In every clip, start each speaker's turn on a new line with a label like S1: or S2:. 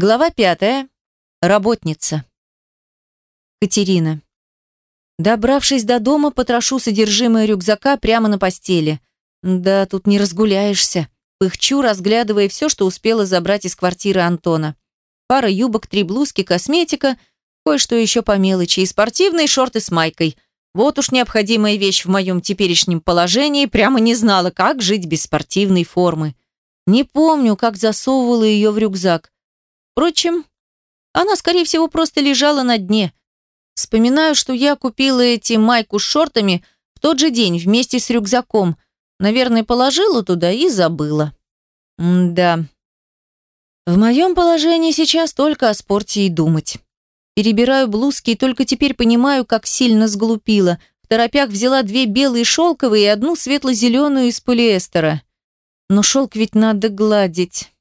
S1: Глава пятая. Работница. Катерина. Добравшись до дома, потрошу содержимое рюкзака прямо на постели. Да, тут не разгуляешься. Пыхчу, разглядывая все, что успела забрать из квартиры Антона. Пара юбок, три блузки, косметика, кое-что еще по мелочи и спортивные шорты с майкой. Вот уж необходимая вещь в моем теперешнем положении, прямо не знала, как жить без спортивной формы. Не помню, как засовывала ее в рюкзак. Впрочем, она, скорее всего, просто лежала на дне. Вспоминаю, что я купила эти майку с шортами в тот же день вместе с рюкзаком. Наверное, положила туда и забыла. М да. В моем положении сейчас только о спорте и думать. Перебираю блузки и только теперь понимаю, как сильно сглупила. В торопях взяла две белые шелковые и одну светло-зеленую из полиэстера. Но шелк ведь надо гладить.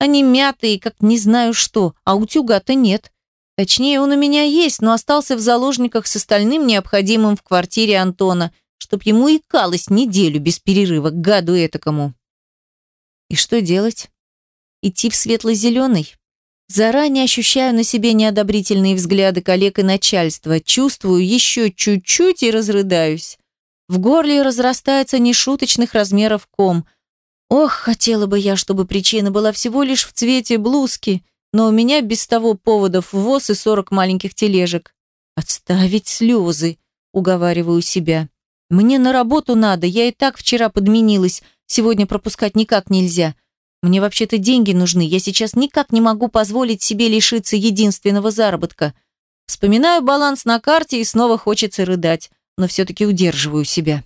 S1: Они мятые, как не знаю что, а утюга-то нет. Точнее, он у меня есть, но остался в заложниках с остальным необходимым в квартире Антона, чтоб ему икалось неделю без перерыва, гаду этакому. И что делать? Идти в светло-зеленый? Заранее ощущаю на себе неодобрительные взгляды коллег и начальства, чувствую еще чуть-чуть и разрыдаюсь. В горле разрастается нешуточных размеров ком – Ох, хотела бы я, чтобы причина была всего лишь в цвете блузки, но у меня без того поводов в ВОЗ и сорок маленьких тележек. Отставить слезы, уговариваю себя. Мне на работу надо, я и так вчера подменилась, сегодня пропускать никак нельзя. Мне вообще-то деньги нужны, я сейчас никак не могу позволить себе лишиться единственного заработка. Вспоминаю баланс на карте и снова хочется рыдать, но все-таки удерживаю себя.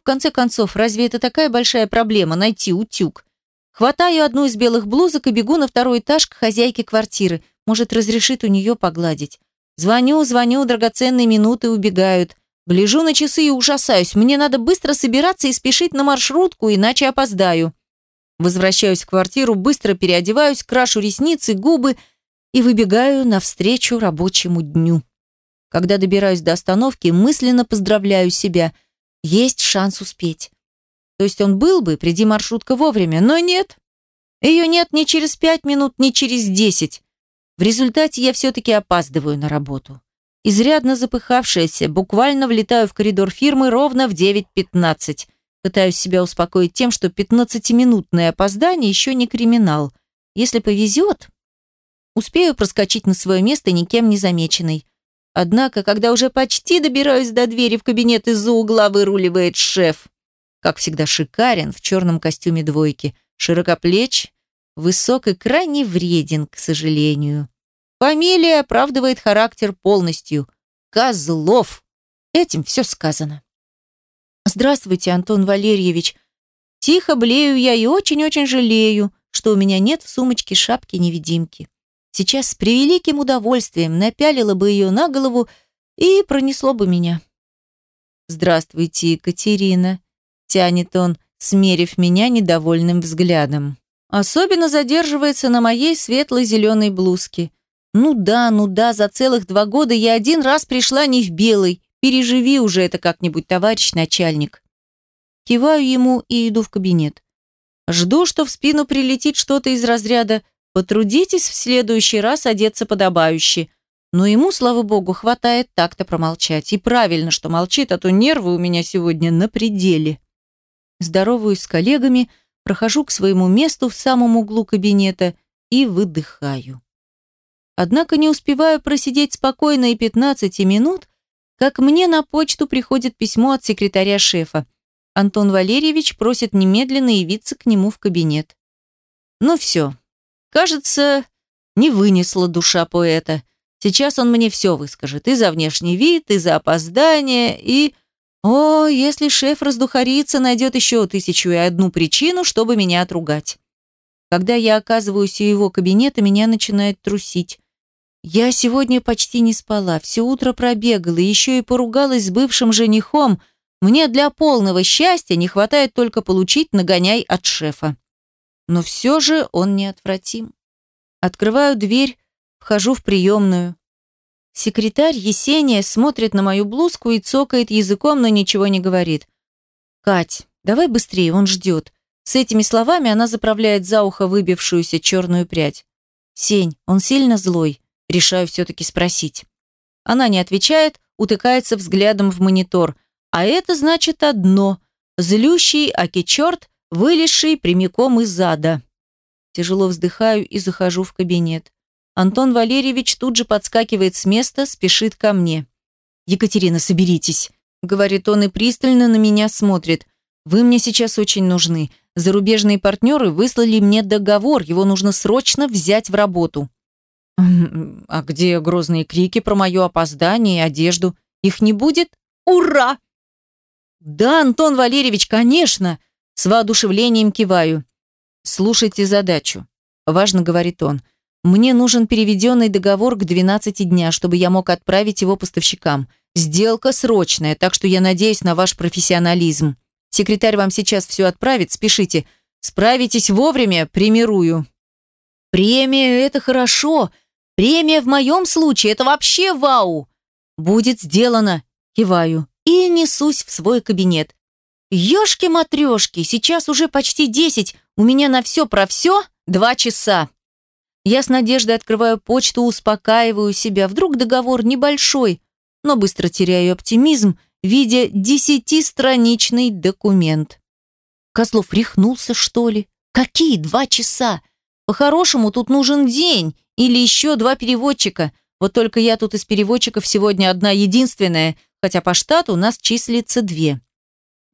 S1: В конце концов, разве это такая большая проблема – найти утюг? Хватаю одну из белых блузок и бегу на второй этаж к хозяйке квартиры. Может, разрешит у нее погладить. Звоню, звоню, драгоценные минуты убегают. Гляжу на часы и ужасаюсь. Мне надо быстро собираться и спешить на маршрутку, иначе опоздаю. Возвращаюсь в квартиру, быстро переодеваюсь, крашу ресницы, губы и выбегаю навстречу рабочему дню. Когда добираюсь до остановки, мысленно поздравляю себя – есть шанс успеть. То есть он был бы, приди маршрутка вовремя, но нет. Ее нет ни через пять минут, ни через десять. В результате я все-таки опаздываю на работу. Изрядно запыхавшаяся, буквально влетаю в коридор фирмы ровно в 9.15. Пытаюсь себя успокоить тем, что 15-минутное опоздание еще не криминал. Если повезет, успею проскочить на свое место никем не замеченной. Однако, когда уже почти добираюсь до двери в кабинет, из-за угла выруливает шеф. Как всегда шикарен, в черном костюме двойки, широкоплеч, высок и крайне вреден, к сожалению. Фамилия оправдывает характер полностью. Козлов. Этим все сказано. Здравствуйте, Антон Валерьевич. Тихо блею я и очень-очень жалею, что у меня нет в сумочке шапки-невидимки. Сейчас с превеликим удовольствием напялила бы ее на голову и пронесло бы меня. «Здравствуйте, Екатерина», — тянет он, смерив меня недовольным взглядом. Особенно задерживается на моей светло-зеленой блузке. Ну да, ну да, за целых два года я один раз пришла не в белый. Переживи уже это как-нибудь, товарищ начальник. Киваю ему и иду в кабинет. Жду, что в спину прилетит что-то из разряда Потрудитесь в следующий раз одеться подобающе. Но ему, слава богу, хватает так-то промолчать. И правильно, что молчит, а то нервы у меня сегодня на пределе. Здороваюсь с коллегами, прохожу к своему месту в самом углу кабинета и выдыхаю. Однако не успеваю просидеть спокойно и 15 минут, как мне на почту приходит письмо от секретаря шефа. Антон Валерьевич просит немедленно явиться к нему в кабинет. Ну все, Кажется, не вынесла душа поэта. Сейчас он мне все выскажет. И за внешний вид, и за опоздание, и... О, если шеф раздухарится, найдет еще тысячу и одну причину, чтобы меня отругать. Когда я оказываюсь у его кабинета, меня начинает трусить. Я сегодня почти не спала, все утро пробегала, еще и поругалась с бывшим женихом. Мне для полного счастья не хватает только получить нагоняй от шефа но все же он неотвратим. Открываю дверь, вхожу в приемную. Секретарь Есения смотрит на мою блузку и цокает языком, но ничего не говорит. «Кать, давай быстрее, он ждет». С этими словами она заправляет за ухо выбившуюся черную прядь. Сень, он сильно злой. Решаю все-таки спросить. Она не отвечает, утыкается взглядом в монитор. А это значит одно. Злющий, аки черт, вылезший прямиком из ада. Тяжело вздыхаю и захожу в кабинет. Антон Валерьевич тут же подскакивает с места, спешит ко мне. «Екатерина, соберитесь», — говорит он и пристально на меня смотрит. «Вы мне сейчас очень нужны. Зарубежные партнеры выслали мне договор, его нужно срочно взять в работу». «А где грозные крики про мое опоздание и одежду? Их не будет? Ура!» «Да, Антон Валерьевич, конечно!» С воодушевлением киваю. «Слушайте задачу», – важно говорит он. «Мне нужен переведенный договор к 12 дня, чтобы я мог отправить его поставщикам. Сделка срочная, так что я надеюсь на ваш профессионализм. Секретарь вам сейчас все отправит, спешите. Справитесь вовремя, премирую». «Премия – это хорошо. Премия в моем случае – это вообще вау!» «Будет сделано», – киваю, и несусь в свой кабинет. «Ешки-матрешки, сейчас уже почти десять, у меня на все про все два часа». Я с надеждой открываю почту, успокаиваю себя. Вдруг договор небольшой, но быстро теряю оптимизм, видя десятистраничный документ. Козлов рехнулся, что ли? Какие два часа? По-хорошему, тут нужен день или еще два переводчика. Вот только я тут из переводчиков сегодня одна единственная, хотя по штату у нас числится две.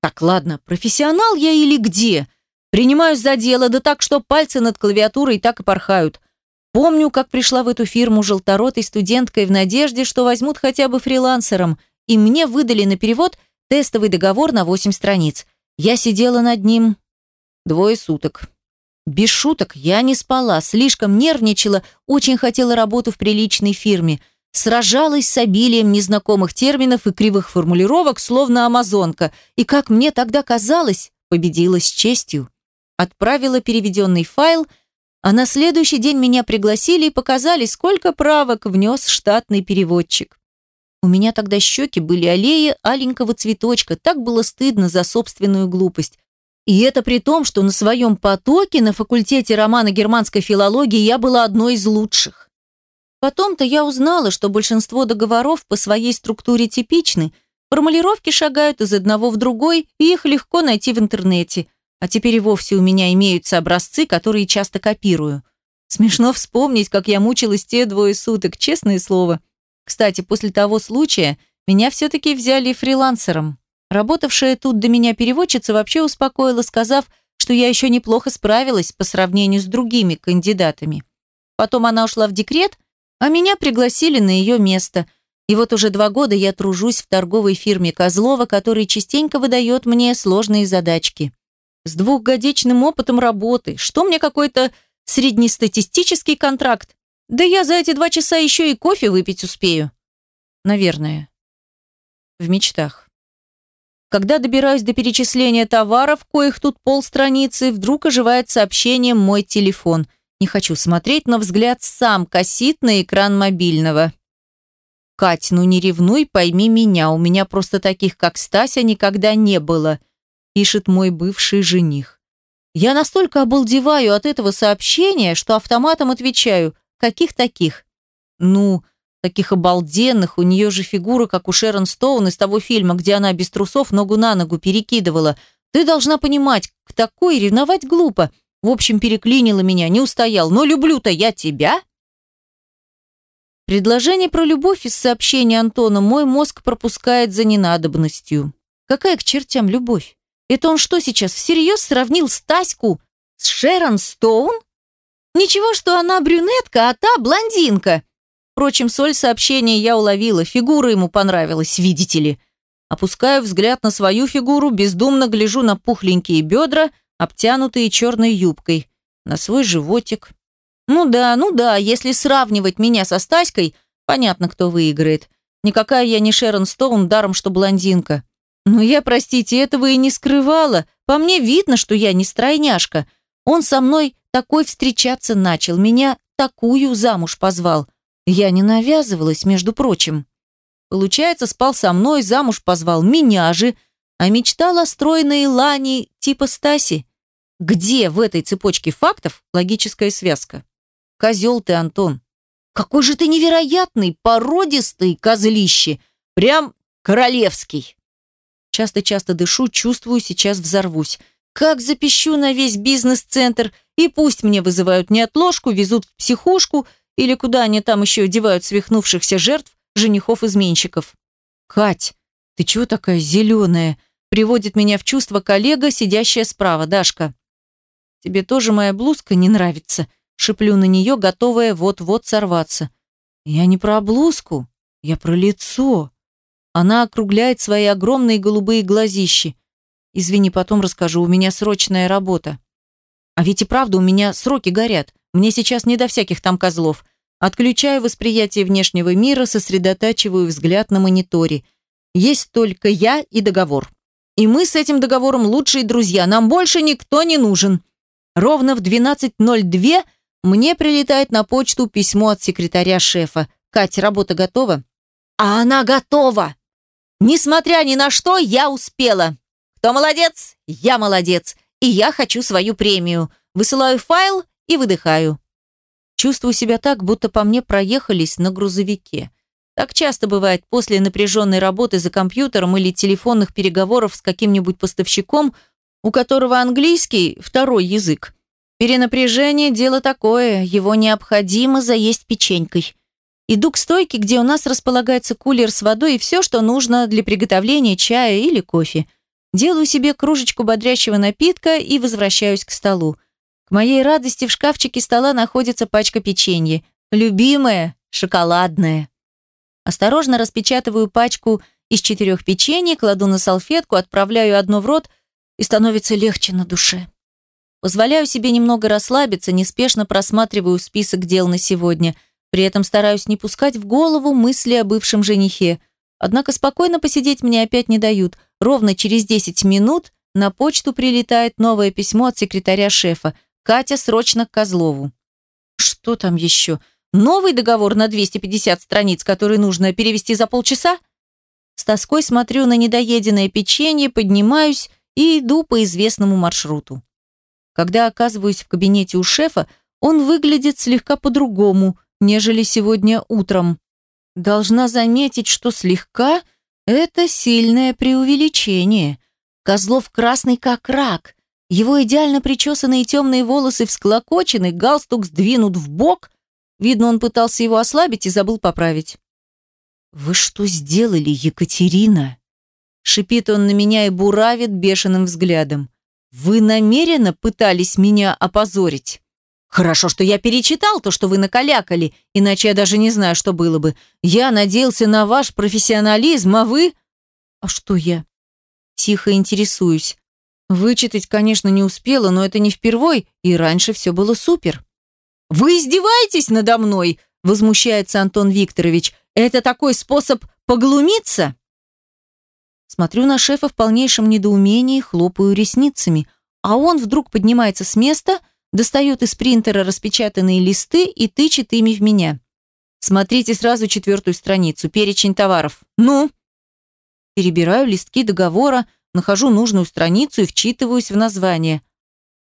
S1: Так, ладно, профессионал я или где? Принимаюсь за дело, да так, что пальцы над клавиатурой так и порхают. Помню, как пришла в эту фирму желторотой студенткой в надежде, что возьмут хотя бы фрилансером, и мне выдали на перевод тестовый договор на 8 страниц. Я сидела над ним двое суток. Без шуток, я не спала, слишком нервничала, очень хотела работу в приличной фирме. Сражалась с обилием незнакомых терминов и кривых формулировок, словно амазонка, и, как мне тогда казалось, победила с честью. Отправила переведенный файл, а на следующий день меня пригласили и показали, сколько правок внес штатный переводчик. У меня тогда щеки были аллеи аленького цветочка, так было стыдно за собственную глупость. И это при том, что на своем потоке на факультете романо-германской филологии я была одной из лучших. Потом-то я узнала, что большинство договоров по своей структуре типичны, формулировки шагают из одного в другой, и их легко найти в интернете. А теперь и вовсе у меня имеются образцы, которые часто копирую. Смешно вспомнить, как я мучилась те двое суток, честное слово. Кстати, после того случая меня все-таки взяли фрилансером. Работавшая тут до меня переводчица вообще успокоила, сказав, что я еще неплохо справилась по сравнению с другими кандидатами. Потом она ушла в декрет, а меня пригласили на ее место. И вот уже два года я тружусь в торговой фирме Козлова, который частенько выдает мне сложные задачки. С двухгодичным опытом работы. Что мне какой-то среднестатистический контракт? Да я за эти два часа еще и кофе выпить успею. Наверное. В мечтах. Когда добираюсь до перечисления товаров, коих тут полстраницы, вдруг оживает сообщением мой телефон. Не хочу смотреть, но взгляд сам косит на экран мобильного. «Кать, ну не ревнуй, пойми меня, у меня просто таких, как Стася, никогда не было», пишет мой бывший жених. Я настолько обалдеваю от этого сообщения, что автоматом отвечаю Каких таких? Ну, таких обалденных, у нее же фигура, как у Шерон Стоун из того фильма, где она без трусов ногу на ногу перекидывала. Ты должна понимать, к такой ревновать глупо. В общем, переклинила меня, не устоял. Но люблю-то я тебя. Предложение про любовь из сообщения Антона мой мозг пропускает за ненадобностью. Какая к чертям любовь? Это он что сейчас, всерьез сравнил Стаську с Шерон Стоун? Ничего, что она брюнетка, а та блондинка. Впрочем, соль сообщения я уловила, фигура ему понравилась, видите ли. Опускаю взгляд на свою фигуру, бездумно гляжу на пухленькие бедра, обтянутые черной юбкой, на свой животик. Ну да, ну да, если сравнивать меня со Стаськой, понятно, кто выиграет. Никакая я не Шерон Стоун, даром что блондинка. Но я, простите, этого и не скрывала. По мне видно, что я не стройняшка. Он со мной такой встречаться начал, меня такую замуж позвал. Я не навязывалась, между прочим. Получается, спал со мной, замуж позвал меня же, а мечтал о стройной Лане типа Стаси. Где в этой цепочке фактов логическая связка? Козел ты, Антон. Какой же ты невероятный, породистый козлище. Прям королевский. Часто-часто дышу, чувствую, сейчас взорвусь. Как запищу на весь бизнес-центр, и пусть мне вызывают неотложку, везут в психушку или куда они там еще девают свихнувшихся жертв, женихов-изменщиков. «Кать, ты чего такая зеленая?» Приводит меня в чувство коллега, сидящая справа, Дашка. «Тебе тоже моя блузка не нравится?» Шиплю на нее, готовая вот-вот сорваться. «Я не про блузку, я про лицо». Она округляет свои огромные голубые глазищи. Извини, потом расскажу, у меня срочная работа. А ведь и правда, у меня сроки горят. Мне сейчас не до всяких там козлов. Отключаю восприятие внешнего мира, сосредотачиваю взгляд на мониторе. Есть только я и договор. И мы с этим договором лучшие друзья. Нам больше никто не нужен. Ровно в 12.02 мне прилетает на почту письмо от секретаря шефа. «Кать, работа готова?» «А она готова!» «Несмотря ни на что, я успела!» Кто молодец? Я молодец. И я хочу свою премию. Высылаю файл и выдыхаю. Чувствую себя так, будто по мне проехались на грузовике. Так часто бывает после напряженной работы за компьютером или телефонных переговоров с каким-нибудь поставщиком, у которого английский – второй язык. Перенапряжение – дело такое, его необходимо заесть печенькой. Иду к стойке, где у нас располагается кулер с водой и все, что нужно для приготовления чая или кофе. Делаю себе кружечку бодрящего напитка и возвращаюсь к столу. К моей радости в шкафчике стола находится пачка печенья. Любимое, шоколадное. Осторожно распечатываю пачку из четырех печений, кладу на салфетку, отправляю одно в рот и становится легче на душе. Позволяю себе немного расслабиться, неспешно просматриваю список дел на сегодня. При этом стараюсь не пускать в голову мысли о бывшем женихе. Однако спокойно посидеть мне опять не дают. Ровно через 10 минут на почту прилетает новое письмо от секретаря шефа. Катя срочно к Козлову. Что там еще? Новый договор на 250 страниц, который нужно перевести за полчаса? С тоской смотрю на недоеденное печенье, поднимаюсь и иду по известному маршруту. Когда оказываюсь в кабинете у шефа, он выглядит слегка по-другому, нежели сегодня утром. Должна заметить, что слегка – это сильное преувеличение. Козлов красный как рак. Его идеально причесанные темные волосы всклокочены, галстук сдвинут в бок. Видно, он пытался его ослабить и забыл поправить. «Вы что сделали, Екатерина?» Шипит он на меня и буравит бешеным взглядом. «Вы намеренно пытались меня опозорить?» Хорошо, что я перечитал то, что вы накалякали, иначе я даже не знаю, что было бы. Я надеялся на ваш профессионализм, а вы... А что я? Тихо интересуюсь. Вычитать, конечно, не успела, но это не впервой, и раньше все было супер. «Вы издеваетесь надо мной?» – возмущается Антон Викторович. «Это такой способ поглумиться?» Смотрю на шефа в полнейшем недоумении, хлопаю ресницами, а он вдруг поднимается с места – достает из принтера распечатанные листы и тычет ими в меня. Смотрите сразу четвертую страницу, перечень товаров. Ну? Перебираю листки договора, нахожу нужную страницу и вчитываюсь в название.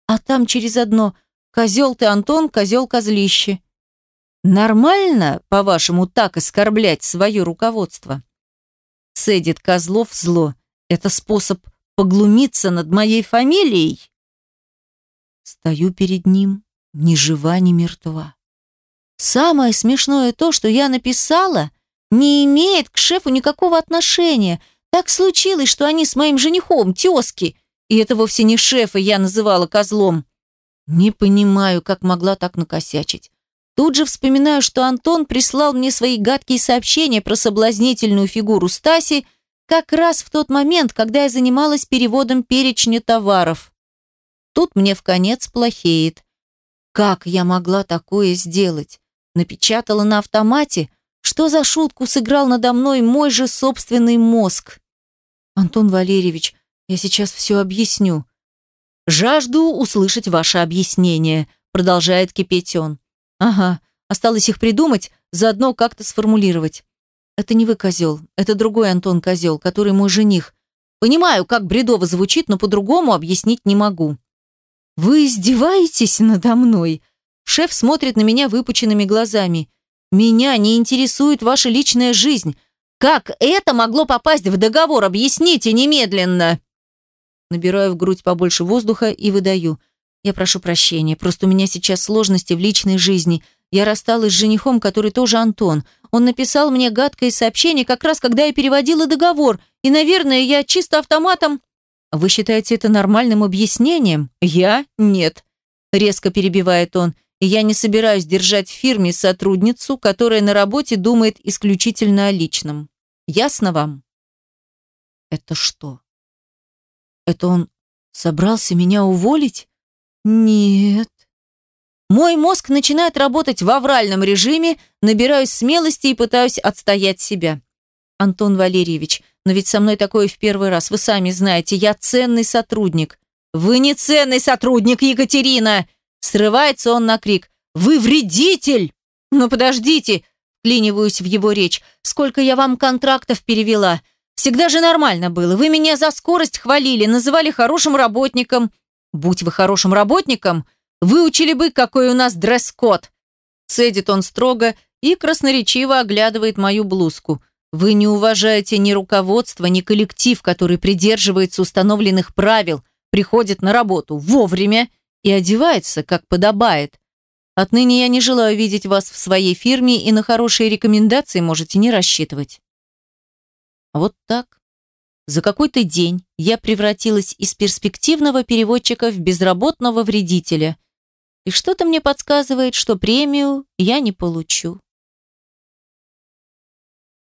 S1: А там через одно «Козел ты, Антон, козел козлище». Нормально, по-вашему, так оскорблять свое руководство? Цедит Козлов зло. Это способ поглумиться над моей фамилией? Стою перед ним, ни жива, ни мертва. Самое смешное то, что я написала, не имеет к шефу никакого отношения. Так случилось, что они с моим женихом, тезки, и это вовсе не шефа я называла козлом. Не понимаю, как могла так накосячить. Тут же вспоминаю, что Антон прислал мне свои гадкие сообщения про соблазнительную фигуру Стаси как раз в тот момент, когда я занималась переводом перечня товаров. Тут мне в конец плохеет. Как я могла такое сделать? Напечатала на автомате? Что за шутку сыграл надо мной мой же собственный мозг? Антон Валерьевич, я сейчас все объясню. Жажду услышать ваше объяснение, продолжает кипеть он. Ага, осталось их придумать, заодно как-то сформулировать. Это не вы козел, это другой Антон козел, который мой жених. Понимаю, как бредово звучит, но по-другому объяснить не могу. «Вы издеваетесь надо мной?» Шеф смотрит на меня выпученными глазами. «Меня не интересует ваша личная жизнь. Как это могло попасть в договор? Объясните немедленно!» Набираю в грудь побольше воздуха и выдаю. «Я прошу прощения, просто у меня сейчас сложности в личной жизни. Я рассталась с женихом, который тоже Антон. Он написал мне гадкое сообщение, как раз когда я переводила договор, и, наверное, я чисто автоматом...» «Вы считаете это нормальным объяснением?» «Я? Нет. Резко перебивает он. я не собираюсь держать в фирме сотрудницу, которая на работе думает исключительно о личном. Ясно вам? Это что? Это он собрался меня уволить? Нет. Мой мозг начинает работать в авральном режиме, набираюсь смелости и пытаюсь отстоять себя. Антон Валерьевич, но ведь со мной такое в первый раз, вы сами знаете, я ценный сотрудник. «Вы не ценный сотрудник, Екатерина!» Срывается он на крик. «Вы вредитель!» «Ну подождите!» Вклиниваюсь в его речь. «Сколько я вам контрактов перевела? Всегда же нормально было. Вы меня за скорость хвалили, называли хорошим работником. Будь вы хорошим работником, выучили бы, какой у нас дресс-код!» Цедит он строго и красноречиво оглядывает мою блузку. «Вы не уважаете ни руководство, ни коллектив, который придерживается установленных правил – приходит на работу вовремя и одевается, как подобает. Отныне я не желаю видеть вас в своей фирме и на хорошие рекомендации можете не рассчитывать. Вот так. За какой-то день я превратилась из перспективного переводчика в безработного вредителя. И что-то мне подсказывает, что премию я не получу.